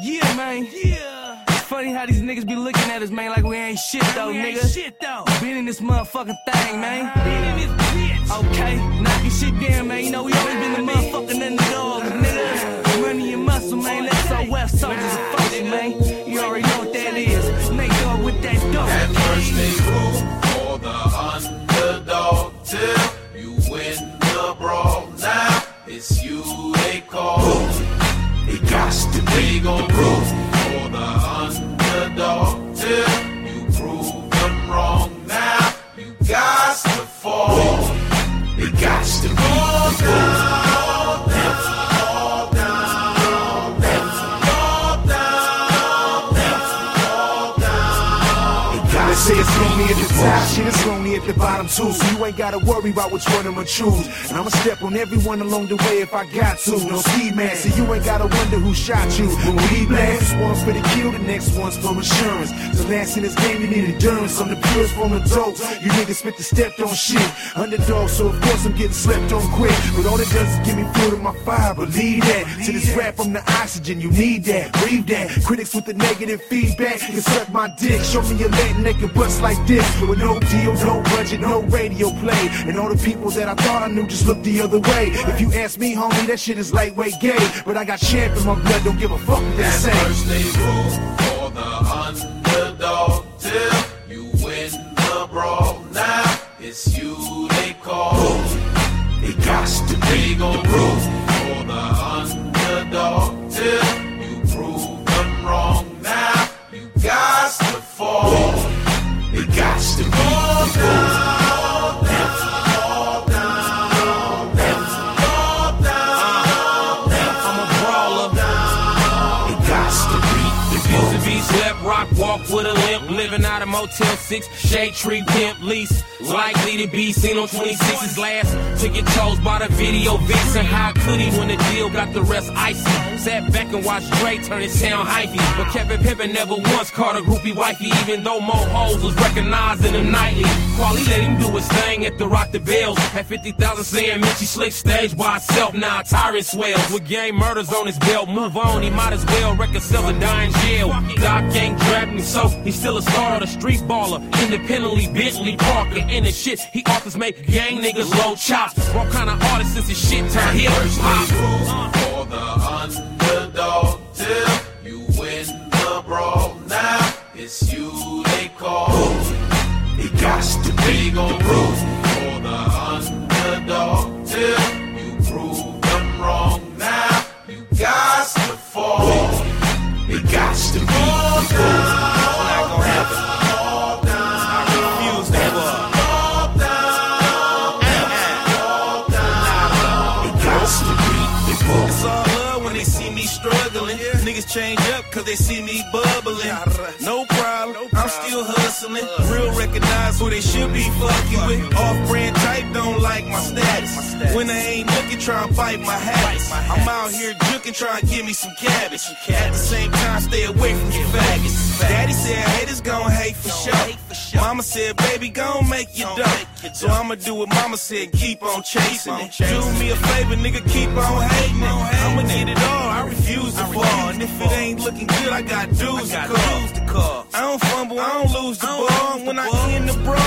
Yeah, man. Yeah. It's funny how these niggas be looking at us, man, like we ain't shit though, we nigga. Ain't shit though. Been in this motherfucking thing, man. Uh-huh. Been in this bitch. Okay, knocking shit down, man. You know we always been the motherfucking underdogs, nigga. Money and muscle, man. Let's all West soldiers of function, man. You already know what that is. Nate Dogg with that dope. At first they root for the underdog till you win the brawl. Now it's you they call. Gon' prove for the underdog till you prove them wrong. Now. You got to fall. It got to be fall down, never fall down, never down, down. It got They say it's lonely at the top, shit it's at the bottom too. So you ain't gotta worry about which one I'ma choose. And I'ma step on everyone along the way if I got to. No ski mask, so you ain't gotta wonder who shot you. When we blast, one's for the kill, the next one's for insurance. To last in this game, you need endurance. I'm the purest from the dope. You niggas spit the stepped on shit. Underdog, so of course I'm getting slept on quick. But all it does is give me fuel to my fire, believe that. To this rap, I'm the oxygen, you need that. Breathe that. Critics with the negative feedback can suck my dick. Show me your leg naked bust like this. With no deal, no budget, no radio play. And all the people that I thought I knew just look the other way. If you ask me, homie, that shit is lightweight gay. But I got champ in my blood, don't give a fuck what they say. first they root for the underdog till you win the brawl. Now it's you they call. It got to be gon' prove for the underdog till you prove them wrong. Now you got to fall. It got to be never fall down, down, I'm a brawler. it to be Used to be rock, walk with a limp, living out of Motel 6, shade tree pimp lease. Likely to be seen on 26's last. To get chose by the video vixen. How could he when the deal got the rest icy? Sat back and watched Dre turn his sound hyphy. But Kevin Pimpin never once caught a groupie wifey, even though Mo Hoes was recognizing him nightly. Quali let him do his thing at the Rock the Bells. Had 50,000 saying Mitchie slick stage by himself. Now tyrant swells. With gang murders on his belt, move on. He might as well reconcile the dying jail. Doc grabbed me, so he's still a star, a street baller. Independently, Bentley Parker. In the shit, he offers make gang niggas low chops. What kind of artist since his shit turn hip for the underdog till you win the brawl. Now it's you they call. It got to be prove with. Off brand type don't like my status. When I ain't looking, try and bite my habits. I'm out here juking, try to give me some cabbage. At the same time, stay away from your faggots. Daddy said haters gon' hate for sure. Mama said, baby, gon' make you dope. So I'ma do what mama said, keep on chasing it. Do me a favor, nigga, keep on hating it. I'ma get it all, I refuse to fall. And if it ain't looking good, I got dues to call. I don't fumble, I don't lose the ball. When I in the brawl,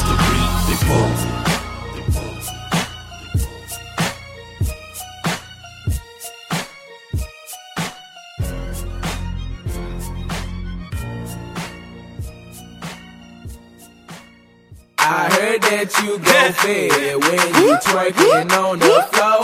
down. It got to be. I heard that you go fed when you twerking on the floor.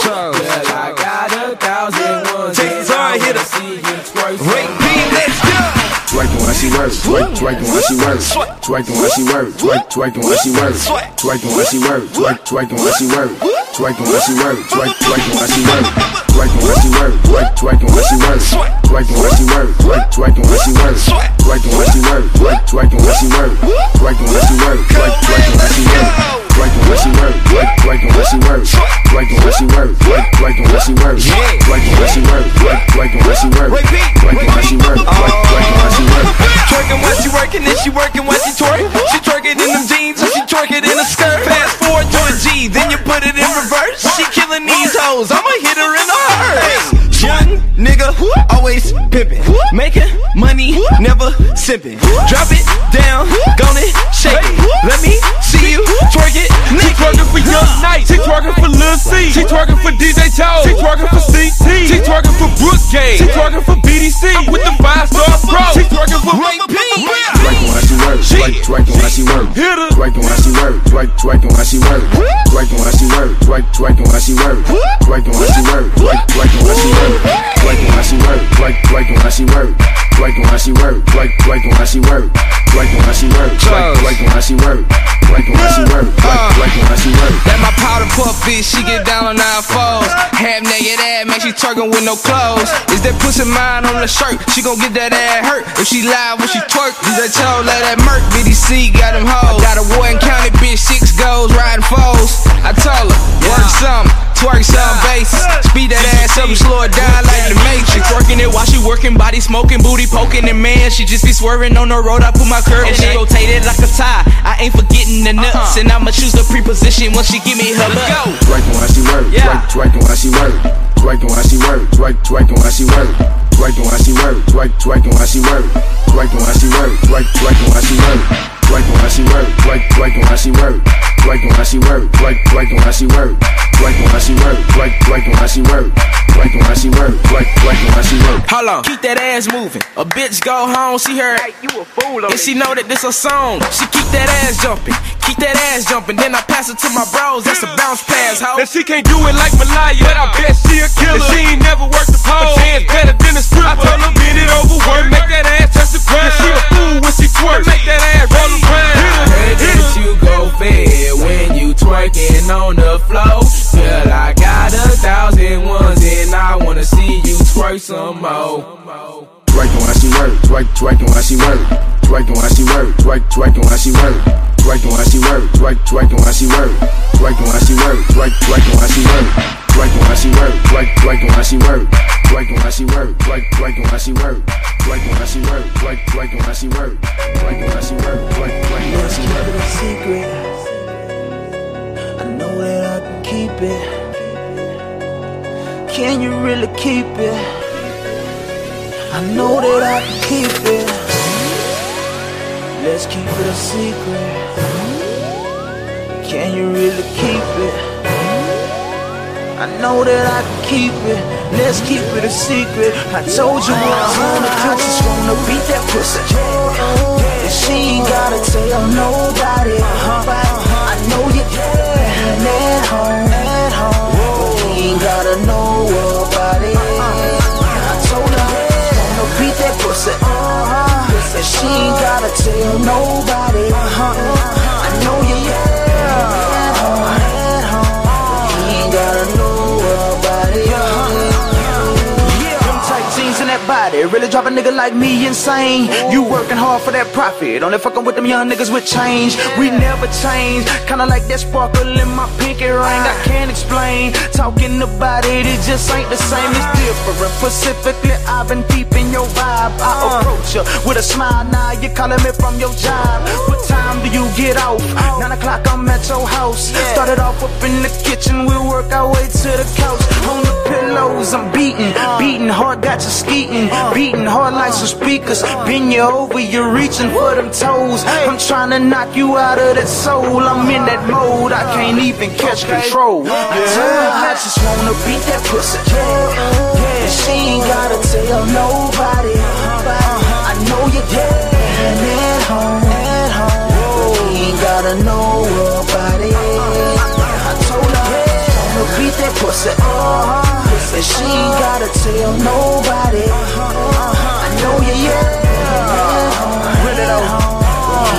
work, twerk, twerking while she work, twerking while she work, twerk, twerking while she work, twerking while she work, twerk, twerking while she work, twerking while she work, twerk, twerking while she work, twerking while she work, twerk, twerking while she work, twerking while she work, twerk, twerking while she work, twerking while she work, twerk, twerking while she work, twerking while she work, twerk, twerking while she work. Breaking what she work, break, breaking what she work, breaking what she work, break, breaking what she work, breaking what she work, break, breaking what she work, breaking what she work, breaking what she work, breaking what she work. Pimping, making money, never sipping. Drop it down, gonna shake it. Let me see you twerk it. She twerking for Young Knight, she twerking for Lil C, she twerking for DJ Joe, she twerking for CT, she twerking for Brooke Gay, she twerking for BDC with the five star pro, she twerking for Ray P. Twerking while she work, twerk, twerking she work, twerking while she work, twerk, twerking while she work, twerking while she work, twerk, twerking while she work, twerking while she work, twerk, twerking while she work, twerking while she work, twerk, twerking while she work, twerking while she work, twerk, twerking while she work, twerking while she work, twerking while she work, twerking while she work, twerk, twerking while she work. That my powder puff bitch, she get down on nine fours. Half naked ass, man, she twerking with no clothes. Is that pussy mine on the shirt? She gon' get that ass hurt if she live when she twerk. DJ Cho, let that murk, BDC got them hoes. Got a Warden County bitch, six goals, riding foes. I told her, work some, twerk some bass. Speed that ass up and slow it down like the Matrix. Twerking it while she working, body smoking, booty poking, and man, she just be swerving on the road. I put my curve and she rotated like a tie. I ain't forgetting the nuts, uh-huh. and I'ma choose the preposition once she give me her butt. Go. Twerking while she work, Yeah. twerk, twerking while she work, twerking while she work, twerking while she work, twerking while she work, twerk, twerking while she work, twerking while she work, twerk, twerking while she work, twerking while she work, twerk, twerking while she work, twerking while she work, twerk, twerking while she work, twerking while she work, twerk, twerking while she work, twerking while she work, twerk, twerking while she work. Hold on, keep that ass moving. A bitch go home, she heard. you a fool And she know that this a song. She keep that ass jumping, keep that ass jumping. Then I pass it to my bros. That's a bounce pass, ho. Now she can't do it like Malaya, but I bet she a killer. Twerking while she work, twerking while she work, twerk, twerking while she work, twerking while she work, twerk, twerking while she work, twerking while she work, twerk, twerking while she work. a secret. I know that I can keep it. Can you really keep it? I know that I can keep it. Let's keep it a secret. Can you really keep it? I know that I can keep it. Let's keep it a secret. I told you what I wanna. I just wanna beat that pussy. And she ain't gotta tell nobody. I know you're at home. At home. But he ain't gotta know about it. I told her I just wanna beat that pussy. And she ain't gotta tell nobody. I know body really drive a nigga like me insane. You working hard for that profit, only fucking with them young niggas with change. We never change, kinda like that sparkle in my pinky ring. I can't explain. Talking about it, it just ain't the same. It's different. Specifically, I've been deep in your vibe. I uh. approach you with a smile. Now you calling me from your job. What time do you get off? Nine o'clock, I'm at your house. Started off up in the kitchen, we'll work our way to the couch. On the pillows, I'm beating, uh. beating hard, got you skeeting, uh. Beating hard like some speakers. Bend you over, you're reaching for them toes. I'm trying to knock you out of that soul. I'm in that mode, I can't even catch control. I told her I just wanna beat that pussy. And she ain't gotta tell nobody. Uh-huh. I know you're down at home. At home. But he ain't gotta know about it. Uh-huh. I told her wanna beat that pussy. Uh-huh. And she ain't gotta tell nobody. Uh-huh. I know at home. Really though.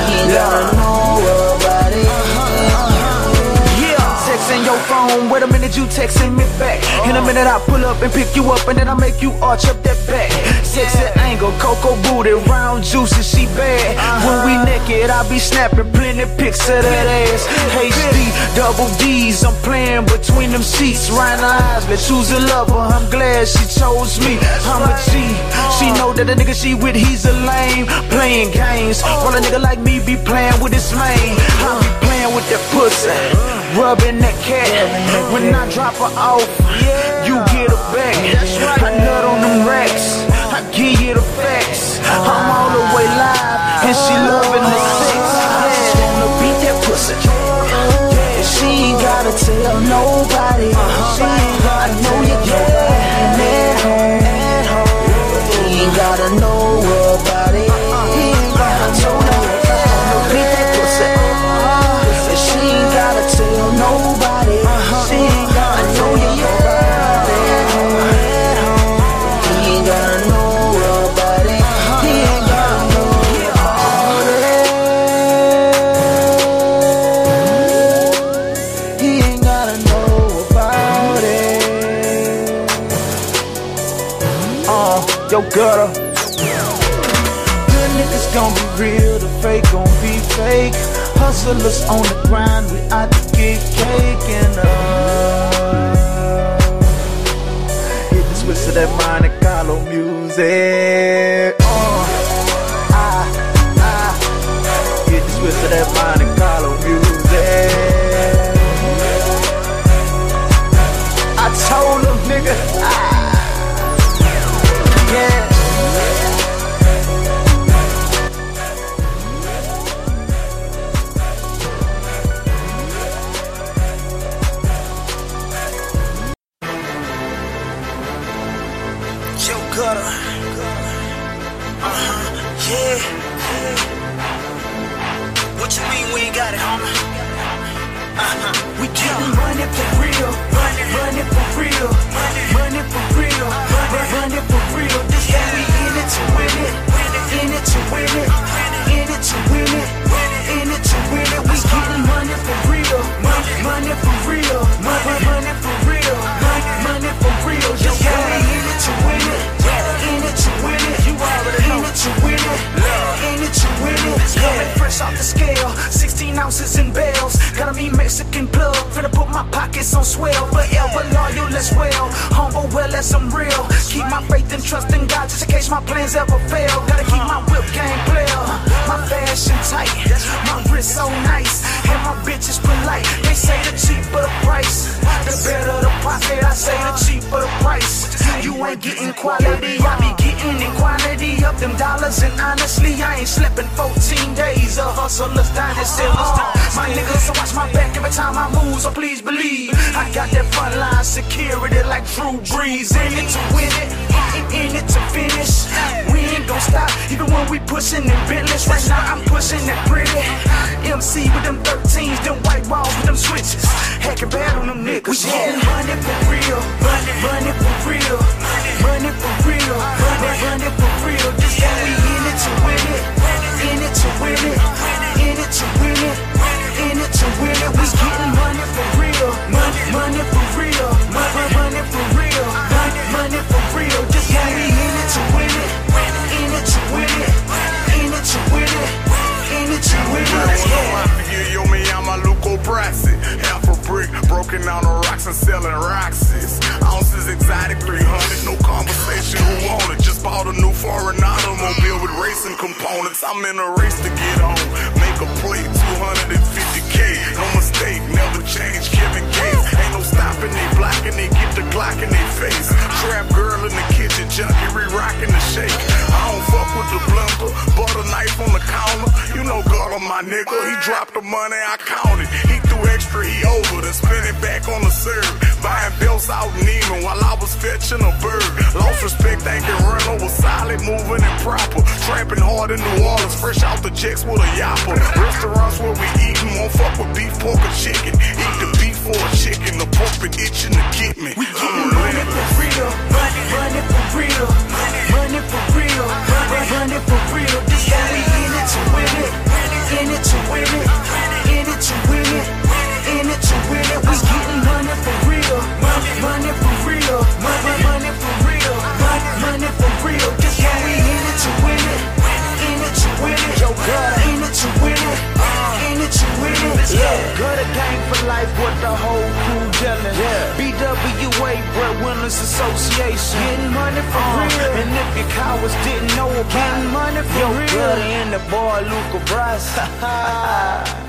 He ain't gotta know about it. Uh-huh. Yeah, texting your phone. Wait a minute, you texting me back. In a minute, I pull up and pick you up, and then I make you arch up that back. Sexy angle, cocoa booty, round juicy, she bad. When we naked, I be snapping plenty pics of that ass. Hey HD, double D's, I'm playing between them seats. Ron Isley, choose a lover, I'm glad she chose me. I'm a G. She know that the nigga she with, he's a lame. Playing games, while a nigga like me be playing with his mane. I be playing with that pussy, rubbing that cat. When I drop her off, you get her back. I nut on them racks, I give you the facts. I'm all the way live, and she loving the gutter. Good niggas gon' be real, the fake gon' be fake. Hustlers on the grind, we out to get cake and uh. Hit the switch to that Monte Carlo music. Uh, ah, ah. Hit the switch to that Monte Yeah. What you mean we ain't got it, homie? Uh huh. We getting money for real. Money, money for real. Money for real. Money, money for real. This yeah. we in it to win it. In it to win it. In it to win it. In it to win it. We getting money for real. Money, money for real. Money, money for real. Money, money for real. This yeah. we in it to win it. My plans ever fail. Gotta keep my whip game player. My fashion tight. My wrist so nice. And my bitches polite. They say the cheaper the price. The better the profit. I say the cheaper the price. You ain't getting quality. I be getting in quantity of them dollars. And honestly, I ain't slipping 14 days A hustlers dynasty. My niggas so watch my back every time I move. So please believe I got that front line security like Drew Brees. In it to win it, in it to finish. We ain't gon' stop even when we pushing in Bentleys. Right now I'm pushing that pretty. MC with them 13s, them white walls with them switches. Hacking bad on them niggas. We getting money for real, money, money for real, components. I'm in a race to get on. Make a play, 250k. No mistake, never change. Kevin Gates. Ain't no stopping, they blocking, they get the Glock in their face. Trap girl in the kitchen, junkie, re-rocking the shake. I don't fuck with the blender, butter knife on the counter. You know God on my nigga, he dropped the money, I counted. He threw extra, he over, then spin it back on the serve. Out Neiman while I was fetching a bird. Lost respect, thinking Renault was solid, moving and proper. Trapping hard in New Orleans, fresh out the jets with a yapper. Restaurants where we eatin', won't fuck with beef, pork, or chicken. Eat the beef for a chicken, the pork been itching to get me. We getting money for real, money, money for real, money for real, money, for real. This we in it to win it, in it to win it, in it to win it, in it to win it. We getting money with the whole crew gelling. Yeah. BWA Breadwinners Association. Getting money for uh, real. And if your cowards didn't know about Getting money for Yo, real. Yo, and the boy Luca Bryce.